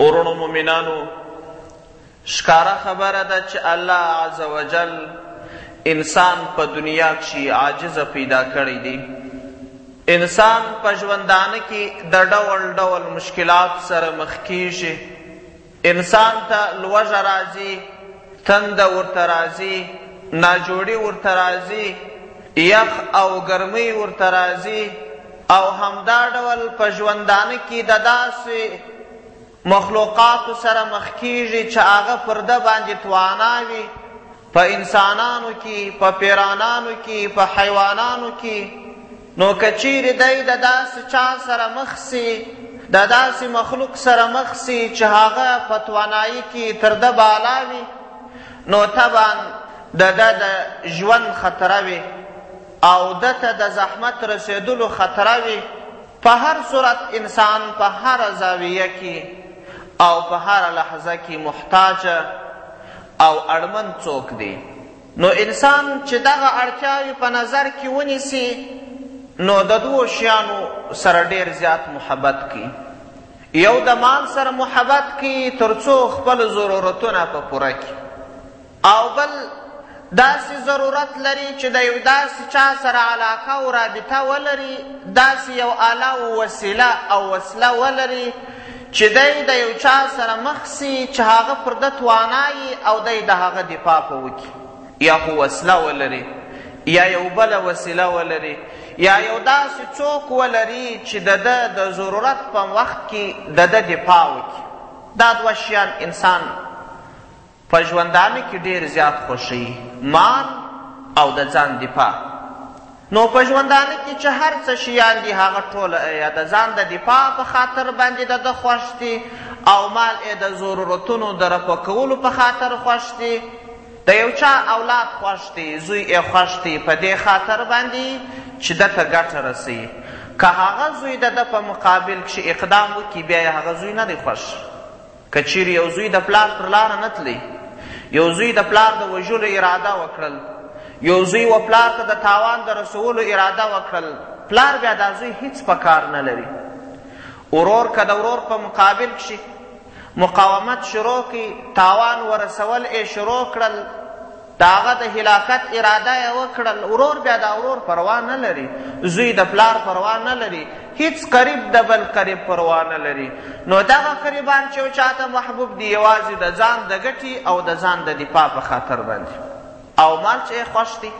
وروڼو مؤمنانو! ښکاره خبره ده چې الله عزوجل انسان په دنیا کښي عاجز پیدا کړی دی. انسان په ژوندانه کې د ډول ډول مشکلاتو سره مخ کیږي، انسان ته لوږه راځي، تنده ورته راځي، ناجوړي ورته راځي، یخ او ګرمۍ ورته راځي، او همدا ډول په ژوندانه کې د داسې مخلوقاتو سره مخ کیږي چې هغه پر ده باندې توانا وي په انسانانو کې په پیرانانو کې په حیوانانو کې نو که چیرې دی د داسې چا سره مخ سي د داسې مخلوق سره مخ سي چې هغه په توانایي کې تر ده بالا وي نو طبعا د ده د ژوند خطره وي او ده ته د زحمت رسېدلو خطره وي، په هر صورت انسان په هره زاویه کې او په هره لحظه کې محتاج او اړمن څوک دی، نو انسان چې دغه اړتیاوې په نظر کې ونیسي، نو د دوو شیانو سره ډېر زیات محبت کوي، یو د مال سره محبت کوي ترڅو خپل ضرورتونه په پوره کړي. او بل داسې ضرورت لري چې د یو داسې چا سره علاقه او رابطه ولري، داسې یو آله او وسیله او وسله ولري چې دی د یو چا سره مخ سي چې هغه پر ده توانا یي او دی د هغه دفاع په وکړي یا خو وسله ولري یا یو بله وسیله ولري یا یو داسې څوک ولري چې د ده د ضرورت په وخت کې د ده دفاع وکړي دا دوه شیان انسان په ژوندانه کې ډېر زیات خوښوي مال او د ځان دفاع نو په ژوندانه کې چې هر څه شیان دي هغه ټول یا د ځان د دفاع په خاطر باندې د ده خوښ دي او مال یې د ضرورتونو د رفع کولو په خاطر خوښ دي د یو چا اولاد خوښ دی زوی یې خوښ دی په دې خاطر باندې چې ده ته ګټه رسوي که هغه زوی د ده په مقابل کښې اقدام وکړي بیا یې هغه زوی نه دی خوښ که چیرې یو زوی د پلار پر لاره نه تلی، یو زوی د پلار د وژلو اراده وکړل، یو زوی و پلار ته د تاوان د رسولو اراده وکړل، پلار بیا دا زوی هیڅ په کار نه لري. ورور که د ورور په مقابل کښې مقاومت شروع کړي، تاوان ورسول ئې شروع کړل، د هغه د هلاکت اراده یې وکړه، ورور بیا د ورور پروا نه لري، زوی د پلار پروا نه لري، هیڅ قریب د بل قریب پروا نه لري، نو دغه قریبان چې یو چا ته محبوب دي یوازې د ځان د ګټې او د ځان د دفاع په خاطر باندې او مال چې یې خوښ دي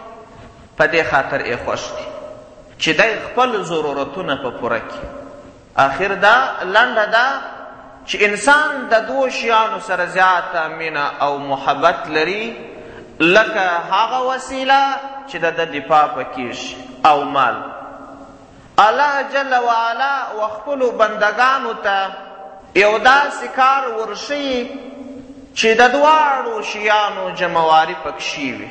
په دې خاطر یې خوښ دي چې دی خپل ضرورتونه په پوره کړي. اخر دا لنډه ده چې انسان د دوو شیانو سره زیاته مینه او محبت لري لکه هغه وسیله چې د د دفاع پکېږي او مال الله جل وعلا و خپلو بندګانو ته یو داسې کار ورښیي چې د دواړو شیانو جمعواري پکښې وي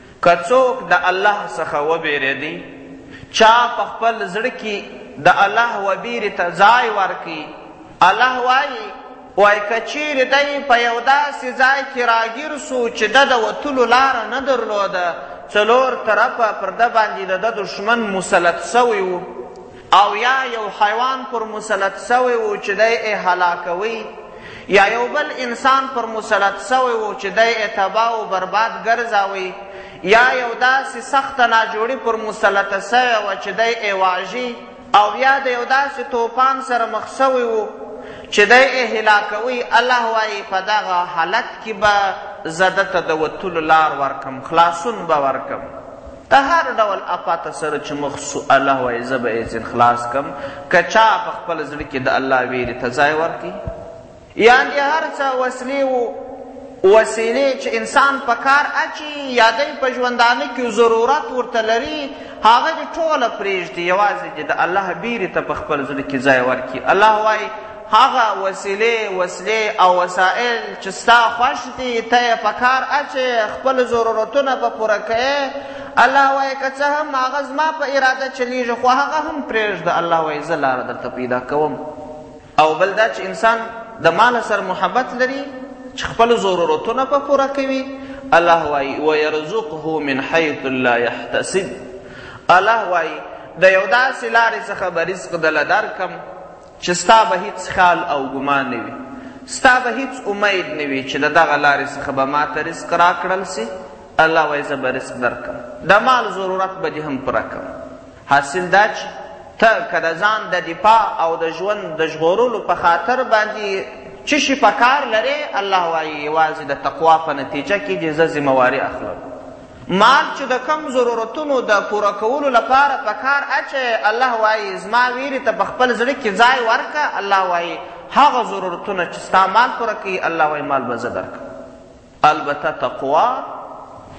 که څوک د الله څخه وبېرېدی، چا په خپل زړه کی د الله وبېرې ته ځای ورکی، الله وایی، وای که چېرې دی په یو داسې ځای کی راګیر سو چې ده د وتلو لاره نه درلوده، څلور طرفه پر ده باندی د ده دښمن مسلط سوی وو، او یا یو حیوان پر مسلط سوی وو چې دی یې هلاکوي یا یو بل انسان پر مسلط سوی وو چې دی یې تباه او برباد ګرځاوي یا یو داسې سخته ناجوړي پر مسلطه سوی وه چې دی یې واژي او یا د یو داسې توپان سره مخ سوی وو چې دی یې هلاکوي الله وایي په دغه حالت کې به زه ده ته د وتلو لار ورکم خلاصون به ورکم ته هر ډول اپاته سره چې مخ سو الله وایي زه به یې ځین خلاص کم که چا په خپل زړه کې د الله ویرې ته ځای ورکړي یعنې هر څه وسلې و وسیلې چې انسان په کار اچي یا دی په ژوندانه کې ضرورت ورته لري هغه دې ټوله پرېږدي یوازې دې د الله بیرې ته په خپل زړه کې ځای ورکړي الله وایي هغه وسیلې، وسلې او وسایل چې ستا خوښ دي، ته یې په کار اچې، خپل ضرورتونه به پوره کوې. الله وایي، که څه هم هغه زما په اراده چلېږي، خو هغه هم پرېږده، الله وایي، زه لاره درته پیدا کوم. او بل دا چې انسان د مال سره محبت لري، چې خپل ضرورتونه به پوره کوي، الله وایي، ویرزقه من حیث لا یحتسب. الله وایي، د یو داسې لارې څخه به رزق دله درکړم، چې ستا به هیڅ خیال او ګمان نه وي، ستا به هیڅ امید نه وي چې د دغه لارې څخه به ماته رزق راکړل سي، الله وایي زه به رزق درکړم، د مال ضرورت به دې هم پوره کړم، حاصل دا چې ته که د ځان د دفاع او د ژوند د ژغورلو په خاطر باندې څه شي په کار لرې الله وایي یوازې د تقوا په نتیجه کې دې زه ذمهواري اخلم مال چې د کم ضرورتونو د پوره کولو لپاره په کار اچې الله وایي زما ویرې ته په خپل زړه کې ځای ورکه الله وایي هغه ضرورتونه چې ستا مال پوره کوي الله وایي مال به زه درکړم البته تقوا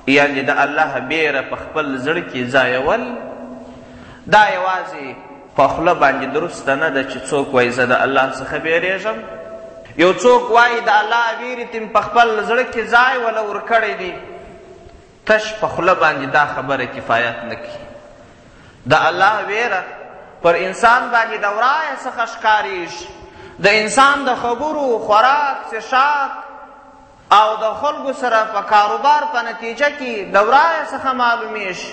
یعنی د الله بیره په خپل زړه کې ځایول دا یوازې په خوله باندې درسته نه ده چې څوک وایي زه د الله څخه بیریږم یو څوک وایي د الله ویرې تیم په خپل زړه کې ځای وله ورکړی دی تش په خوله باندې دا خبره کفایت نه کوي د الله ویره پر انسان باندې د ورایه څخه ښکاریږي د انسان د خبرو خوراک څښاک او د خلکو سره په کاروبار په نتیجه کې د ورایه څخه معلومیږي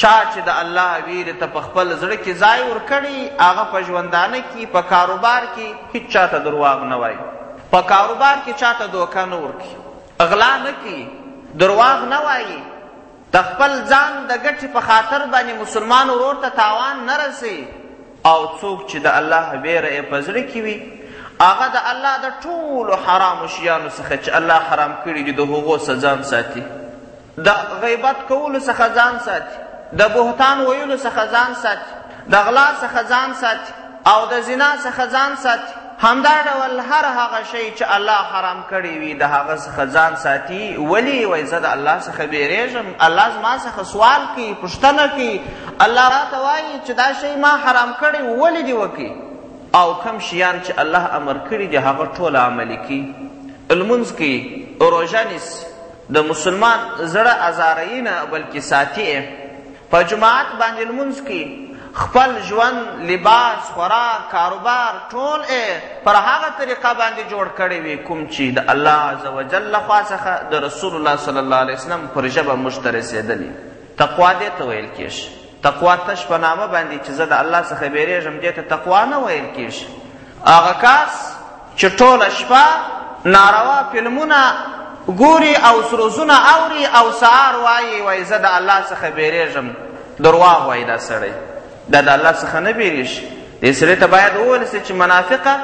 چا چې د الله ویرې ته په خپل زړه کې ځای ورکړي، هغه په ژوندانه کې، په کاروبار کې هیڅ چا ته درواغ نه وایي، په کاروبار کې چا ته دوکه نه ورکوي، غلا نه کوي، درواغ نه وایي، د خپل ځان د ګټې په خاطر باندې مسلمان ورور ته تاوان نه رسي او څوک چې د الله ویره یې په زړه کې وي هغه د الله د ټولو حرامو شیانو څخه چې الله حرام کړي دي د هغو څخه ځان ساتي د غیبت کولو څخه ځان ساتي د بهتان ویلو څخه ځان ساتي د غلا څخه ځان ساتي او د زنا څخه ځان ساتي همدا ډول هر هغه شی چې الله حرام کړی وي د هغه څخه ځان ساتي ولی وای زه د الله څخه بیریږم الله زما څخه سوال کوي پوښتنه کوي الله راته وایي چې دا شی ما حرام کړی ولی دی وکړي او کم شیان چې الله امر کړي دي هغه ټول عملي کوي لمونځ کوي روژه نیسي د مسلمان زړه ازاروي نه بلکې ساتي یې. په جماعت باندې لمونځ کوي، خپل ژوند، لباس، خوراک، کاروبار ټول یې پر هغه طریقه باندې جوړ کړی وي کوم چې د الله عزوجل له خوا څخه د رسول الله صلی الله علیه وسلم پر ژبه موږ ته رسېدلي. تقوا دې ته ویل کېږي. تقوا تش په نامه باندې چې زه د الله څخه بیریږم دې ته تقوا نه ویل کیږي هغه کاس چې ټوله شپه ناروا فلمونه ګوري او سروزونه اوري او سهار وایي وایي زه د الله څخه بیریږم درواغ وایي دا سړی دا د الله څخه نه بیریږي دې سړي ته باید وویل سي چې منافقه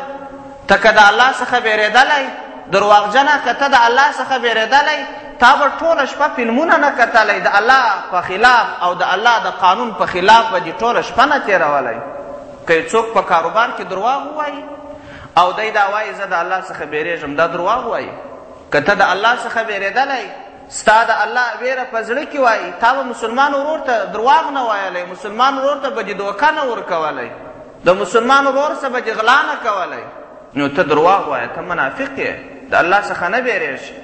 ته که د الله څخه بیرېدلی درواغجنه که ته د الله څخه بیرېدلی تا به ټوله شپه فلمونه نه کتلی د الله په خلاف او د الله د قانون په خلاف به دې ټوله شپه نه تېرولی که څوک په کاروبار کې درواغ ووایي او دی دا وایي زه د الله څخه بیرېږم دا درواغ وایي که ته د الله څخه بیرېدلی ستا د الله ویره په زړه کې وای تا به مسلمان ورور ته درواغ نه وایلی مسلمان ورور ته به دې دوکه نه ورکولی د مسلمان ورور څخه به دې غلا نه کولی نو ته درواغ وایه ته منافق یې د الله څخه نه بیریږي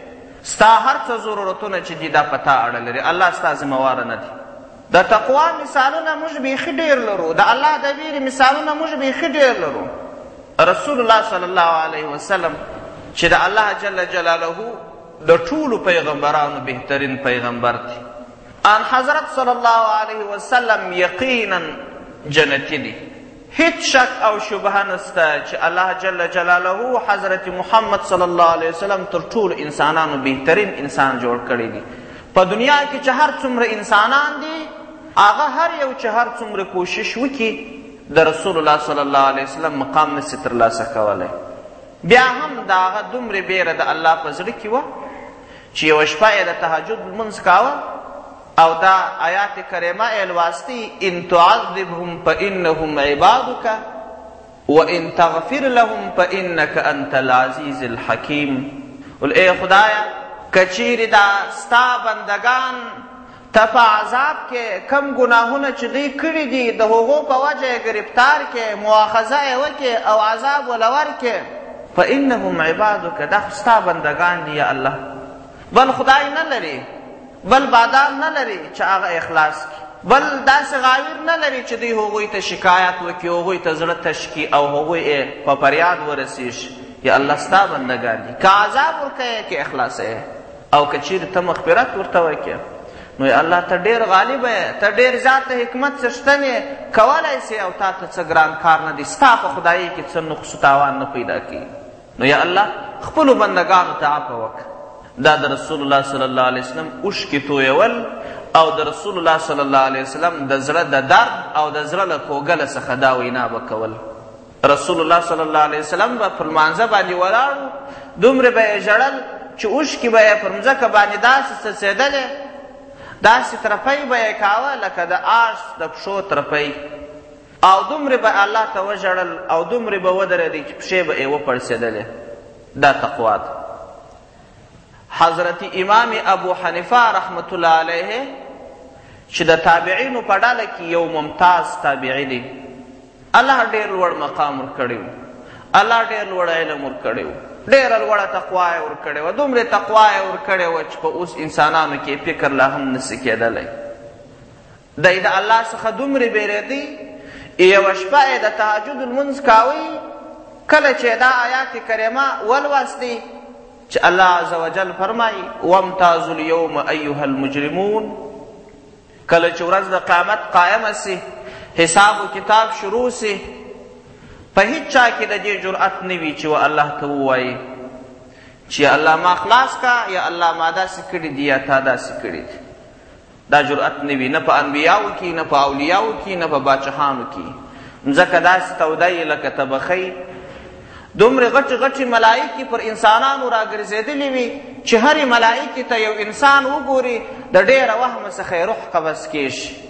ستا هر څه ضرورتونه چې دي دا په تا اړه لري الله ستا ذمهواره نه دی د تقوا مثالونه موږ بیخي ډېر لرو د الله د ویرې مثالونه موږ بیخي ډېر لرو رسول الله صلی الله علیه وسلم چې د الله جل جلاله د ټولو پیغمبرانو بهترین پیغمبر دی آن حضرت صلی الله علیه وسلم یقینا جنتی دی هیڅ شک او شبهه نسته چې الله جل جلاله حضرت محمد صلی الله علیه وسلم تر ټولو انسانانو بهترین انسان جوړ کړی دی په دنیا کې چې هر څومره انسانان دي هغه هر یو چې هر څومره کوشش وکړي د رسول الله صلی الله علیه وسلم مقام نسي ترلاسه کولی بیا هم د هغه دومرې بیره د الله په زړه کې وه چې یوه شپه یې د تهجد لمونځ کاوه او دا آیات کریمه یې لوستي ان تعذبهم فانهم عبادک وان تغفر لهم فانک انت العزیز الحکیم ول ای خدایه کچیرې دا ستا بندګان ته په عذاب کې کوم ګناهونه چې دوی کړي دي د هغو په وجه یې ګرفتار کې مواخذه یې وکې او عذاب وله ورکې فانهم عبادک دا خو ستا بندګان دي یا الله بل خدای نه لري بل بادام نه لري چې هغه اخلاص کړي بل داسې غاویر نه لري چې دوی هغوی ته شکایت وکړي هغوی ته زړه تش کړي او هغوی یې په فریاد ورسېږي یا الله ستا بندګان دي که عذاب ورکوې که اخلاصوې او که چیرې ته مغفرت ورته وکې نو الله ته ډیر غالب یې ته ډیر زیات حکمت څښتن یې کولی سې او تا ته څه ګران کار نه دی ستا په خدایۍ کې څه نقص تاوان نه پیدا کوي نو یا الله خپلو بندګانو ته عفه وکړه دا د رسول الله صلی الله علیه وسلم اوښکې تویول او د رسول الله صلی الله علیه وسلم د زړه د درد او د زړه له کوګله څخه دا وینا به کول رسول الله صلی الله علیه وسلم به پر لمانځه باندې ولاړ و دومره به یې ژړل چې اوښکې به یې پر مځکه باندې داسې څڅېدلې داسې ترپی به یې کاوه لکه د آس د پښو ترپی او دومره به الله ته وژړل او دومره به ودرېدی چې پښې به یې وپړسېدلې دا تقوا ده حضرت امام ابو حنیفه رحمت الله علیه چې د تابعینو په ډله کې یو ممتاز تابعی دی الله ډېر لوړ مقام ورکړی و الله ډېر لوړ علم ورکړی و ډېره لوړه تقوا یې ورکړې وه دومره تقوا یې ورکړې وه چې په اوس انسانانو کې فکر لا هم نسي کېدلی دی د الله څخه دومره بیریدی یوه شپه یې د تهجد لمونځ کاوی کله چې دا آیات کریمه ولوستی چې الله عز وجل فرمایي وامتازوا اليوم ایها المجرمون کله چې ورځ د قیامت قائمه سي حساب و کتاب شروع سي په هیڅ چا کې د دې جرأت نه وي چې الله ته ووایي چې الله ما خلاص کا یا الله ما داسې کړي دي یا تا داسې کړي دي دا جرأت نه وي نه په انبیاو کې نه په اولیاو کې نه په باچهانو کې مځکه داسې توده یې لکه تبخۍ دومره غټې غټې ملایکې پر انسانانو راګرځېدلې وي چې هرې ملایکې ته یو انسان وګوري د ډېره وهمه څخه یې روح قبض کېږي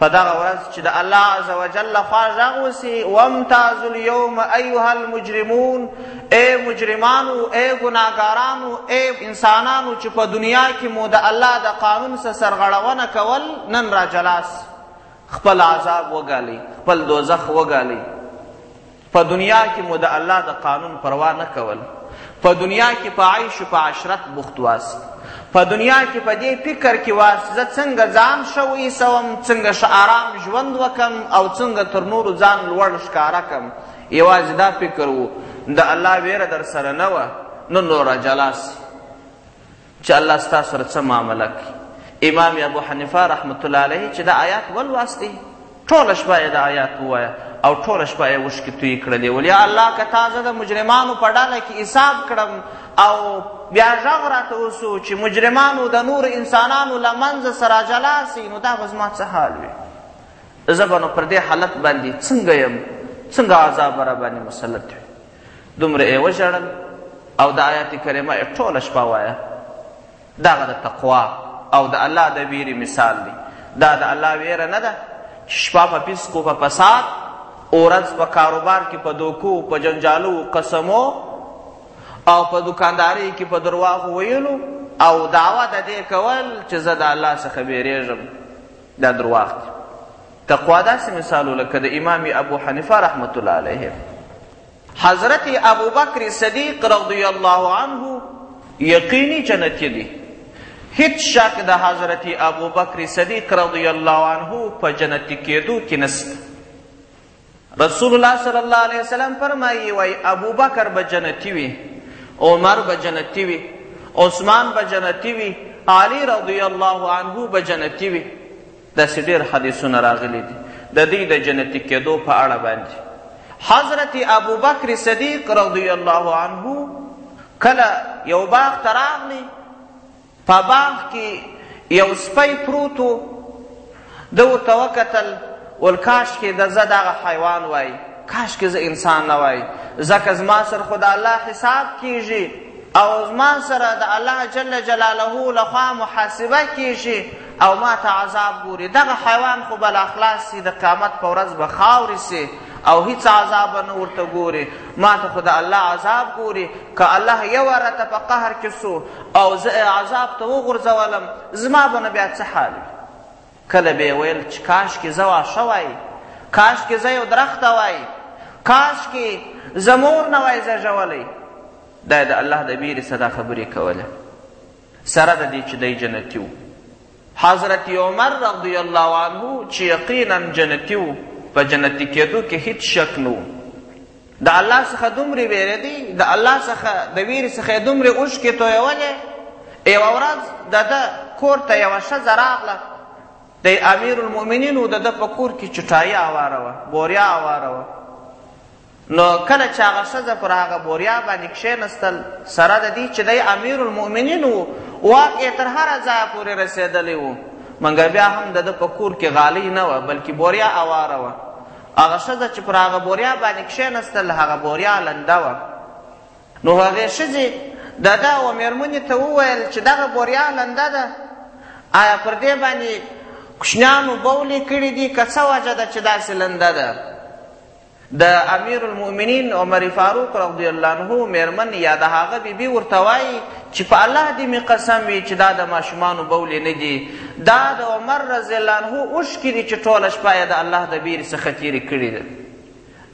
په دغه ورځ چې د الله عز وجل لخوا غږ وسي وامتازو اليوم ایها المجرمون اے مجرمانو اے ګناګارانو اے انسانانو چې په دنیا کې مو د الله د قانون سره سرغړونه کول نن را جلاس خپل عذاب وګالي خپل دوزخ وګالي په دنیا کې مو د الله د قانون پروا نه کول په دنیا کې په عیش او په عشرت بوخت واس په دنیا کې په دې فکر کې واس زه څنګه ځان ښه ویسوم څنګه ښه آرام ژوند وکم او څنګه تر نورو ځان لوړ ښکاره کم یوازې دا فکر وو د الله ویره در سره نه وه نو نوره جلا سي چې الله ستا سره څه معامله کوي امام ابو حنیفه رحمت الله علیه چې دا آیات ولوستی ټوله شپه یې دا آیات ووایه او ټوله شپه یې اوښکې تویې کړلې ولیا الله که تا زه د مجرمانو په ډله کې حساب کړم او بیا غږ راته وسو چې مجرمانو د نور انسانانو له منځه سره جلا سي نو دا به زما څه حال وي زه به نو پر دې حالت باندې څنګه یم څنګه عذاب را باندې مسلط وي دومره یې وژړل او د آیات کریمه یې ټوله شپه وایه دغه د تقوا او د الله د ویرې مثال دی دا د الله ویره نه ده چې شپه په پیسکو په فساد ورځ په کاروبار کې په دوکو په جنجالو قسمو او په دکاندارۍ کې په درواغو ویلو او دعوا د دې کول چې زه د الله څخه بیریږم دا درواغ دي تقوا داسې مثالو لکه د امام ابو حنیفه رحمت الله علیه حضرت ابو بکر صدیق رضی الله عنه یقینی جنتی دی هیڅ شک د حضرت ابوبکر صدیق رضی الله عنه په جنت کېدو کې نشته رسول الله صلی الله علیه وسلم فرمایي وای ابوبکر به جنتی وي عمر به جنتی وي عثمان به جنتی وي علی رضی الله عنه به جنتی وي داسې ډېر حدیثونه راغلي دي د دوی د جنتي کېدو په اړه باندې حضرت ابوبکر صدیق رضی الله عنه کله یو باغ ته راغلی په باغ کې یو سپی پروت و، ده ورته وکتل، ویل کاشکې د زه دغه حیوان وای، کاشکې زه انسان نه وای، ځکه زما سره خو د الله حساب کېږي او زما سره د الله جل جلاله لخوا محاسبه کېږي او ما ته عذاب ګوري، دغه حیوان خو به لا خلاص شي، د قیامت په ورځ به خاورې شي. او هیڅ عذاب نه ورته ګوري ما ته خو د الله عذاب ګوري که الله یو راته په قهر کې سو او زه عذاب ته وغورځولم زما به نه بیا څه حال کله به ویل چې کاش کې زه واښه وای کاش کې زه یو درخته وای کاش کې زه مور نه وای زېږولی دا د الله د بیرې سره دا خبرې کوله سره د دې چې دی جنتي و حضرت عمر رضی الله عنه چې یقینا جنتی وو په جنتی کېدو کې هیڅ شک نه وو د الله څخه دومره ویره دی د الله څخه د ویرې څخه یې دومره اوښکې تویولې یوه ورځ د ده کور ته یوه ښځه راغله د امیر المؤمنینو د ده په کور کې چټایي اواره وه بوریا اواره وه نو کله چې هغه ښځه پر هغه بوریا باندې کښېنستل سره د دې چې دی امیرالمؤمنین و واک یې تر هره ځایه پورې رسېدلی و مګر بیا هم د ده په کور کې غالۍ نه وه بلکې بوریا اواره وه هغه ښځه چې پر هغه بوریا باندې کښېنستل هغه بوریا لنده وه نو هغې ښځې د ده او مېرمنې ته وویل چې دغه بوریا لنده ده آیا پر دې باندې کوچنیانو بولې کړي دي که څه وجه ده چې داسې لنده ده د امیر المؤمنین عمر فاروق رضی الله عنه میرمن یا د هغه بی بی ورته وایي چې په الله دې می قسم وي چې دا د ماشومانو بولې نه دي دا د عمر رضی الله عنه اوښکې دي چې ټوله شپه یې د الله د بیرې څخه تېرې کړې ده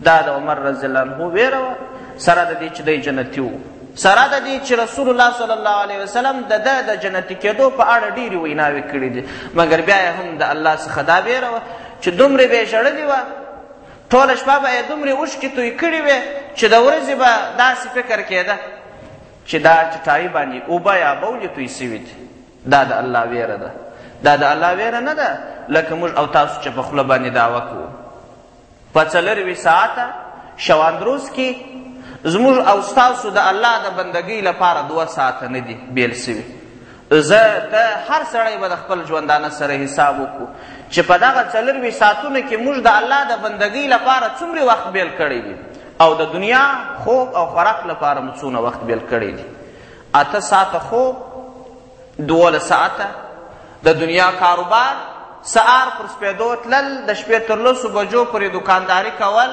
دا د عمر رضی الله عنه ویره وه سره د دې چې دی جنتي و سره د دې چې رسول الله صلی الله علیه وسلم د ده د جنتي کېدو په اړه ډېرې ویناوې کړې دي مګر بیا یې هم د الله څخه دا ویره وه چې دومره بې ژړلې وه ټوله شپه به یې دومرې اوښکې توی کړې وې چې د ورځې به داسې فکر کېده چې دا چټایي باندې اوبه یا بولې توی سوي دي دا د الله ویره ده دا د الله ویره نه ده لکه موږ او تاسو چې په خوله باندې دعوه کوو په څلروي ساعته شواندروز کې زموږ او ستاسو د الله د بندګۍ لپاره دوه ساعته نه دي بیل سوي زه، ته، هر سړی به د خپل ژوندانه سره حساب وکړو چې په دغه څلرویشت ساعتونو کې موږ د الله د بندګۍ لپاره څومره وخت بېل کړی دی او د دنیا خوب او خوراک لپاره مو څونه وخت بېل کړی دی اته ساعته خوب دولس ساعته د دنیا کاروبار سهار پر سپېدو تلل د شپې تر لسو بجو پورې دکانداري کول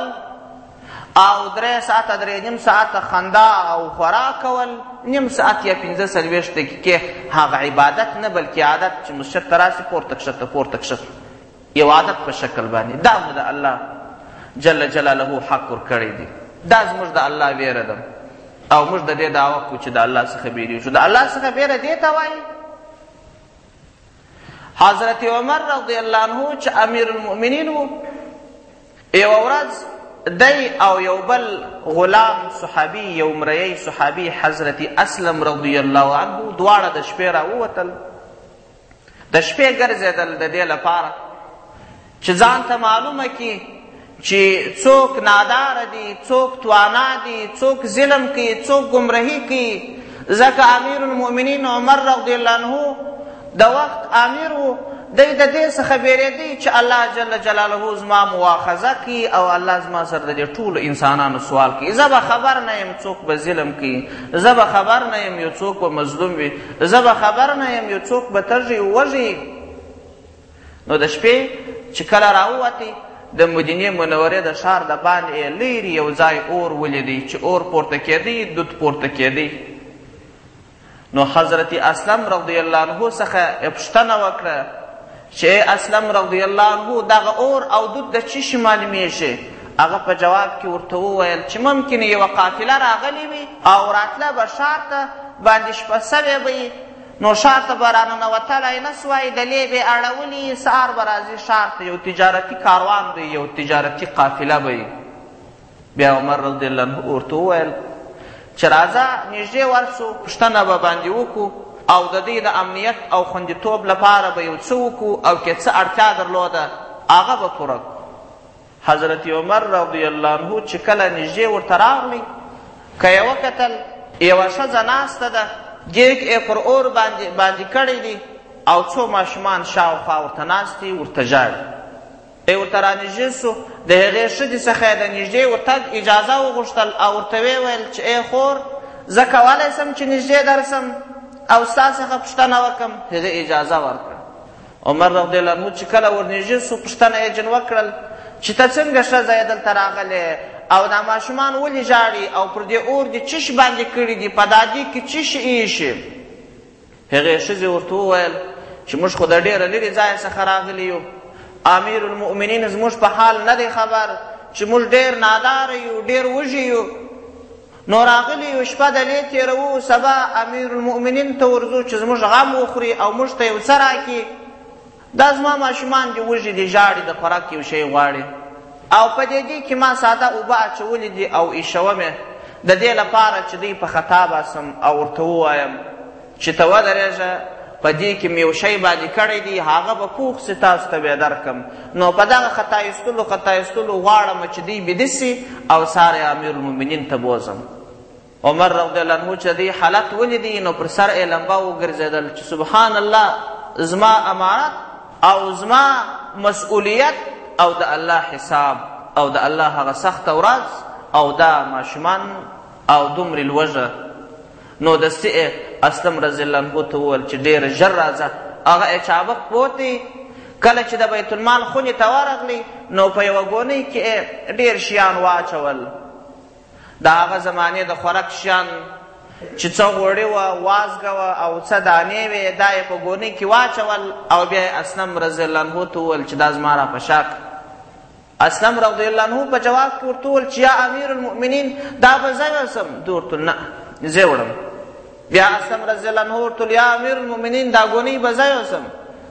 او درې ساعت درې نیم ساعت خندا او خورا کول نیم ساعت یا پنځه څلوېښت دقیقې هغه عبادت نه بلکې عادت چې مسجد ته راسي پورته کښته پورته کښته یو عادت په شکل باندې دا مو د الله جل جلاله حق ورکړی دی دا زموږ د الله ویره ده او موږ د دې دعوه کو چې د الله څخه بیریږو د الله څخه بیره دې ته وایي حضرت عمر رضی الله عنه چې امیر المؤمنین وو یو ورځ دی او یو بل غلام صحابي یو مریی صحابي حضرت اسلم رضی الله عنه دواړه د شپې راووتل د شپې ګرځېدل د دې لپاره چې ځان ته معلومه کړي چې څوک نادار دي څوک توانا دي څوک ظلم کوي څوک ګمرهي کوي ځکه امیر المؤمنین عمر رضی الله عنه د وخت امیر و دی د دې څخه بیرېدی چې الله جل جلاله زما مواخذه کی او الله زما سره د دې ټولو انسانانو سوال کی زه به خبر نه یم څوک به ظلم کی زه به خبر نه یم یو څوک به مظلوم وي زه به خبر نه یم یو څوک به تږی وږي نو د شپې چې کله راووتې د مدینې منورې د ښار د باندې یې لیرې یو ځای اور ولیدی چې اور پورته کېدی دود پورته کېدی نو حضرت اسلم رضی الله عنه څخه یې پوښتنه وکړه چې اسلم رضی الله عنه دغه اور او دود د چی شي معلومیږي هغه په جواب کې ورته وویل چې ممکن یوه قافله راغلې وي او راتله به ښار ته باندې شپه سوې به نو ښار ته به راننوتلای نه سوای، ګلې به یې اړولي، سهار به راځي ښار ته، یو تجارتي کاروان به یې، یو تجارتي قافله به یې. بیا عمر رضی الله عنه ورته وویل چې راځه نږدې ورسو، پوښتنه به باندې وکړو او د دوی د امنیت او خوندیتوب لپاره به یو څه وکړو او که څه اړتیا درلوده هغه به پوره کړو. حضرت عمر رضی الله عنه چې کله نږدې ورته راغلی که یې وکتل یوه ښځه ناسته ده ګیرک یې پر اور باندې باندې کړی دی او څو ماشومان شاوخوا ورته ناست دي ورته ژاړي ای ورته رانږدې سو د هغې ښځې څخه یې د نږدې ورتګ اجازه وغوښتل او ورته ویې ویل چې ای خور زه کولی سم چې نږدې درسم او ستا څخه پوښتنه وکړم هغې اجازه ورکړه عمر رضی الله عنه چې کله ورنږدې سو پوښتنه یې جن وکړل چې ته څنګه ښځه یې دلته راغلې او دا ماشومان ولې ژاړي او پر دې اور دې چش باندې کړي دي په دادي کې چش ایشي هغې ښځې ورته وویل چې موږ خو د ډېره لرې ځایه څخه راغلي یو امیر المؤمنین زموږ په حال نه دی خبر چې موږ ډېر ناداره یو ډېر وږي یو نو راغلي یو شپه د لې تېروو سبا امیرالمؤمنین ته ورځو چې زموږ غم وخوري او موږ ته یو څه راکړي دا زما ماشومان دي وږي دي ژاړي د خوراک یو شی غواړي او په دې دې کې ما ساده اوبه اچولې دي او ایشوه مې د دې لپاره چې دوی په خطا باسم او ورته ووایم چې ته ودرېږه په دې کې مې یو شی باندې کړی دی هغه به پوخ سي تاسو ته به درکم نو په دغه خطا ایستلو خطا ایستلو غواړم چې دوی بیده سي او سار امیرالمؤمنین ته بوځم عمر رضی الله عنه چې دې حالت ولیدی نو پر سر یې لمبه وګرځېدل چې سبحان الله زما امارت او زما مسؤلیت او د الله حساب او د الله هغه سخته ورځ او دا ماشومان او دومرې لوږه نو د سئ اسلم رضی الله عنه ته وویل چې ډېر ژر راځه هغه یې چابک پروت دی کله چې د بیت المال خونې ته ورغلی نو په یوه ګونۍ کې ډېر شیان واچول د هغه زمانې د خوراک شیان چې څه غوړي وه وازګه وه او څه دانې وې دا یې په ګونۍ کې واچول او بیا یې اسلم رضی الله عنه ته وویل چې دا زما را په شاک اسلم رضی الله عنه په جواب کې ورته وویل چې یا امیر المؤمنین دا به زه یوسم ده ورته نه زه وړم بیا اسلم رضی الله عنه ورته یا امیر المؤمنین دا ګونۍ به زه یوسم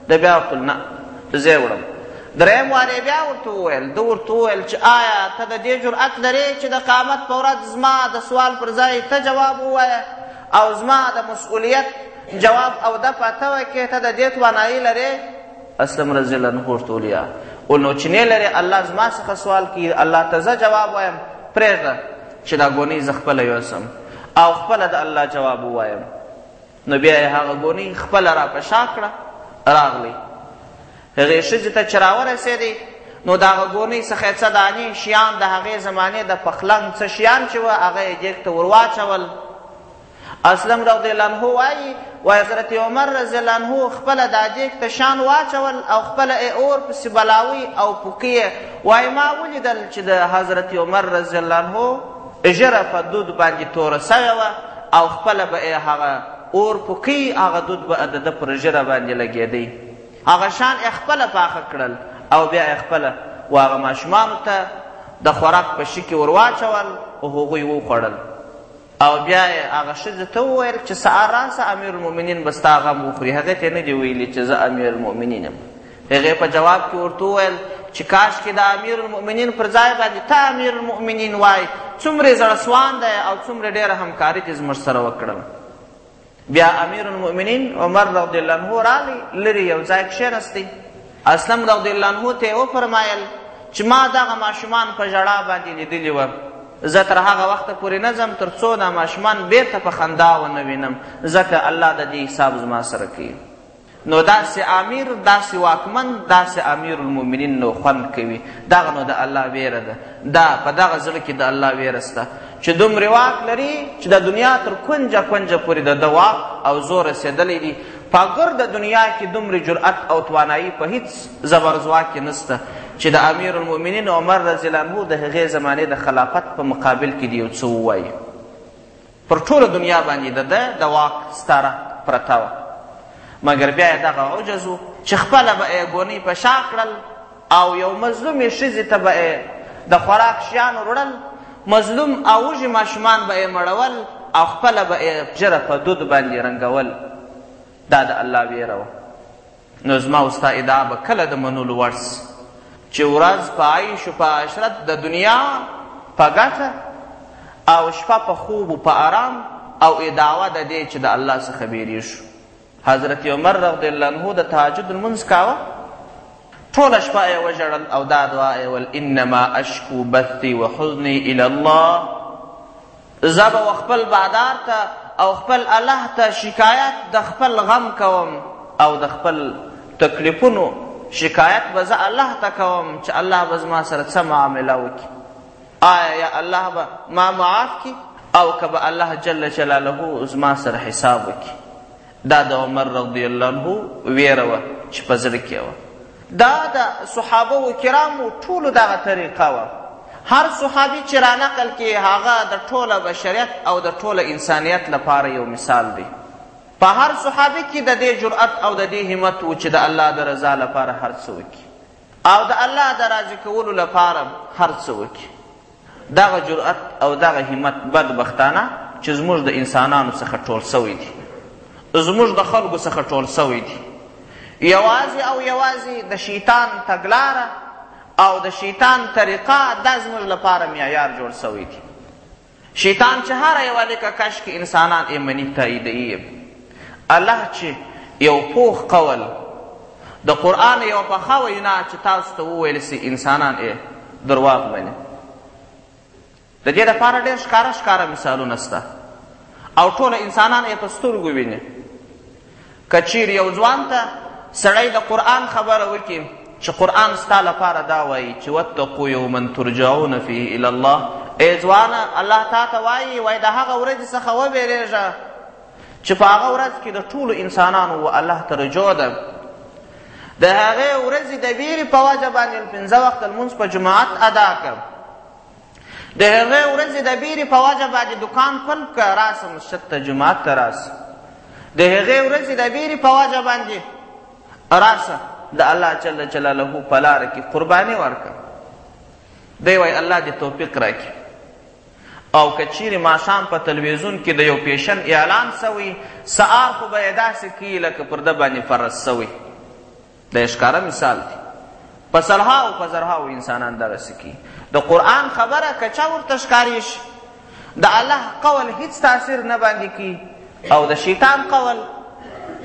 ده بیا ورته نه زه وړم دریم وارې بیا ورته وویل ده ورته وویل چې آیا ته د دې جرأت لرې چې د قامت په ورځ زما د سوال پر ځای ته جواب ووایه او زما د مسؤلیت جواب او د پته وکړې ته د دې توانایي لرې اسلم رضی الله عنه ورته ولیا او نو چې نه لري الله زما څخه سوال کی الله ته زه جواب وایم پرېږده چې دا ګونی زه خپله یوسم او خپله د الله جواب ووایم نو بیا یې هغه ګونی خپله را په شا کړه راغلی هغې ښځې ته چې راورسېدی نو د هغه ګونی څخه یې څه دانې شیان د هغې زمانې د پخلنګ څه شیان چې وه هغه یې جیګ ته ورواچول اسلم رضی الله عنه وایي و حضرت عمر رضی الله عنه خپل د اجیک ته شان واچول او خپل یې اور پسې بلاوي او پوکي یې وایي ما ولیدل چې د حضرت عمر رضی الله عنه ژره په دود باندې توره سوې وه او خپله به یې هغه اور پوکي هغه دود به د ده پر ژره باندې لګېدی هغه شان یې خپله پاخه کړل او بیا یې خپله و هغه ماشومانو ته د خوراک په شي کې ورواچول او هغوی وخوړل او بیا یې هغه ښځې ته وویل چې سهار راسه امیرالمؤمنین به ستا غم وخوري هغې ته یې نه دي ویلي چې زه امیرالمؤمنین یم هغې په جواب کې ورته وویل چې کاشکې د امیرالمؤمنین پر ځای باندې ته امیرالمؤمنین وای څومره زړه سوان دی او څومره ډېره همکاري دې زموږ سره وکړله بیا امیر المؤمنین عمر رضی الله عنه رالی لري یو ځای کښېنستی اسلم رضی الله عنه ته وفرمایل چې ما دغه ماشومان په ژړا باندې لیدلي وه زه تر هغه وخته پورې نه ځم تر څو دا ماشومان بېرته په خندا ونه وینم ځکه الله د دې حساب زما سره کوي نو داسې امیر داسې واکمن داسې امیر المؤمنین نو خوند کوي دغه نو د الله ویره ده دا په دغه زړه کې د الله ویره سته چې دومره واک لري چې د دنیا تر کنجه کنجه پورې د ده واک او زور رسېدلی دي په ګر د دنیا کې دومره جرأت او توانایی په هیڅ زبرځواک کې نسته چې د امیر المؤمنین عمر رضی الله عنه د هغې زمانې د خلافت په مقابل کې دې یو څه ووایي پر ټوله دنیا باندې د ده د واک ستاره پرته وه مګر بیا یې دغه عجز و چې خپله به یې ګونۍ په شا کړل او یو مظلومې ښځې ته به یې د خوراک شیان وروړل مظلوم او وږي ماشومان به یې مړول او خپله به یې ژره په دود باندې رنګول دا د الله ویره وه نو زما او ستا ادعا به کله د منلو وړ سي چې ورځ په عیش په عشرت د دنیا په ګټه او شپه په خوب په آرام او ادعا د دې چې د الله څخه بیریږو حضرت عمر رضی الله عنه د تهجد لمونځ کاوه ټوله شپه یې وژړل او دا دعا یې ول انما اشکو بثي وحزني الى الله زه به خپل بادار ته او خپل الله ته شکایت د خپل غم کوم او د خپل تکلیفونو شکایت به زه الله ته کوم چې الله به زما سره څه معامله وکړي آیا یا الله به ما معاف کړي او که به الله جل جلاله زما سره حساب وکړي دا د عمر رضی الله عنه ویره وه چې په زړه کې وه دا د صحابه و کرامو ټولو دغه طریقه وه هر صحابي چې را نقل کې هغه د ټوله بشریت او د ټوله انسانیت لپاره یو مثال دی په هر صحابي کې د دې جرأت او د دې همت و چې د الله د رضا لپاره هر څه وکړي او د الله د راضي کولو لپاره هر څه وکړي دغه جرأت او دغه همت بد بختانه چې زموږ د انسانانو څخه ټول سوی دي زموږ د خلکو څخه ټول سوی دي یوازې او یوازې د شیطان تګلاره او د شیطان طریقه دا زموږ لپاره معیار جوړ سوی دي شیطان چې هره یوه لیکه کش کې انسانان یې مني تاییدوي الله چې یو پوخ قول د قرآن یو پخه وینا چې تاسو ته وویل سي انسانان یې درواغ مني د دې لپاره ډېر ښکاره ښکاره مثالونه سته او ټول انسانان یې په سترګو ویني که چیرې یو ځوان ته سړی د قرآن خبره وکړي چې قرآن ستا لپاره دا وایي چې واتقو یوما ترجعون فیه الی الله ای ځوانه الله تا ته وایي وایي د هغه ورځې څخه وبېرېږه چې په هغه ورځ کې د ټولو انسانانو و الله ته رجوع ده د هغې ورځې د ویرې په وجه باندې پنځه وخته لمونځ په جماعت ادا کړه د هغې ورځې د ویرې په وجه باندې دکان قلب که راسه مسجد ته جماعت ته راسه د هغې ورځې د ویرې په وجه باندې راسه د الله جل جلاله په لاره کې قرباني ورکړه دی وایي الله دې توفیق راکړي او که چیرې ماښام په تلویزیون کې د یو پیشن اعلان سوی سهار خو به یې داسې کوي لکه پر ده باندې فرض سوی دا یې ښکاره مثال دی په سلهاو په زرهاو انسانان دغسې کوي د قرآن خبره که چا ورته ښکارې شي د الله قول هیڅ تاثیر نه باندې کوي او د شیطان قول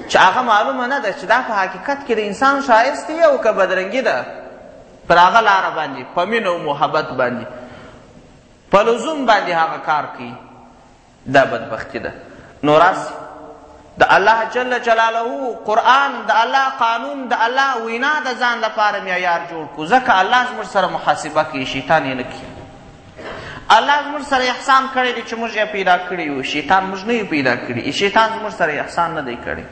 چې هغه معلومه نه ده چې دا په حقیقت کې د انسان ښایست دی او که بدرنګي ده پر هغه لاره باندې په مینه او محبت باندې په لزوم باندې هغه کار کوي دا بدبختی ده نو راسي د الله جل جلاله قرآن د الله قانون د الله وینا د ځان لپاره معیار جوړ کو ځکه الله زموږ سره محاسبه کوي شیطان یې نه کوي الله زموږ سره احسان کړی دی چې موږ یې پیدا کړي یو شیطان موږ نه پیدا کړي شیطان زموږ سره احسان نه دی کړی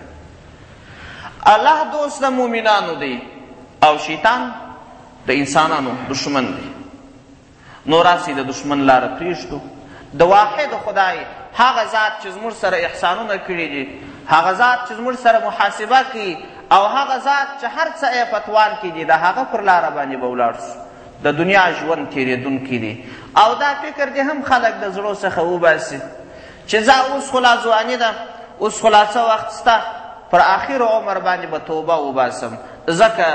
الله دوست د مؤمنانو دی او شیطان د انسانانو دشمن دی نو راسئ د دښمن لاره پرېږدو د واحد خدای هغه ذات چې زموږ سره احسانونه کړي دي هغه ذات چې زموږ سره محاسبه کوي او هغه ذات چې هر څه یې په توان کې دي د هغه پر لاره باندې به ولاړ شو د دنیا ژوند تېرېدونکی دی او دا فکر دې هم خلک د زړو څخه وباسي چې ځا اوس خو لا ځواني ده اوس خو لا څه وخت سته پر آخر عمر باندې به توبه وباسم ځکه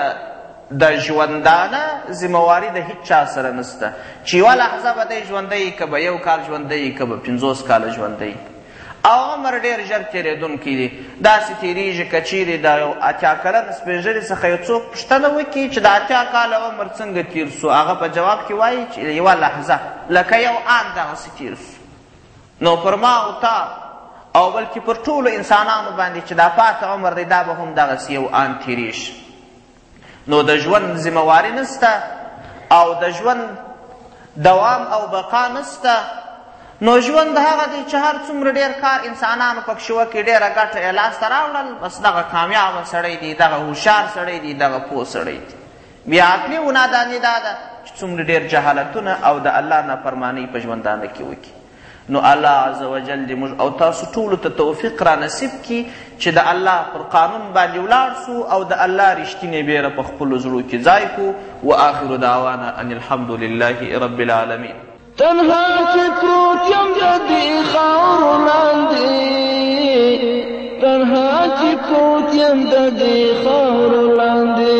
د ژوندانه ذمه واري د هیچا سره نسته چې یوه لحظه به دی ژوندی که به یو کال ژوندی که به پنځوس کاله ژوندی او عمر ډېر ژر تېرېدونکی دی داسې تېرېږي که چیرې د یو اتیا کلن سپېژري څخه یو څوک پوښتنه وکړي چې د اتیا کاله عمر څنګه تېر سو هغه په جواب کې وایي چې یوه لحظه لکه یو آن دغسې تېر سو نو پر ما او تا او بلکې پر ټولو انسانانو باندې چې دا پاته عمر دی دا به هم دغسې یو آن تېرېږي نو د ژوند ذمه واري نسته او د ژوند دوام او بقا نسته نو ژوند هغه دی چې هر څومره ډېر کار انسانانو پکښې وکړي ډېره ګټه یې لاسته راوړل بس دغه کامیابه سړی دی دغه هوښیار سړی دی دغه پوه سړی دی بې عقلي او ناداني دا ده چې څومره ډېر جهالتونه او د الله نافرمانۍ په ژوندانه کې وکړي نو الله عزوجل دې موږ او تاسو ټولو ته توفیق را نصیب کړي چې د الله پر قانون باندې ولاړ سو او د الله رښتینې بیره په خپلو زړو کې ځای کو و آخر دعوانا ان الحمد لله رب العالمین تنها چې پروت یم د دې خاورو لاندې تنها چې پروت یم د دې خاورو لاندې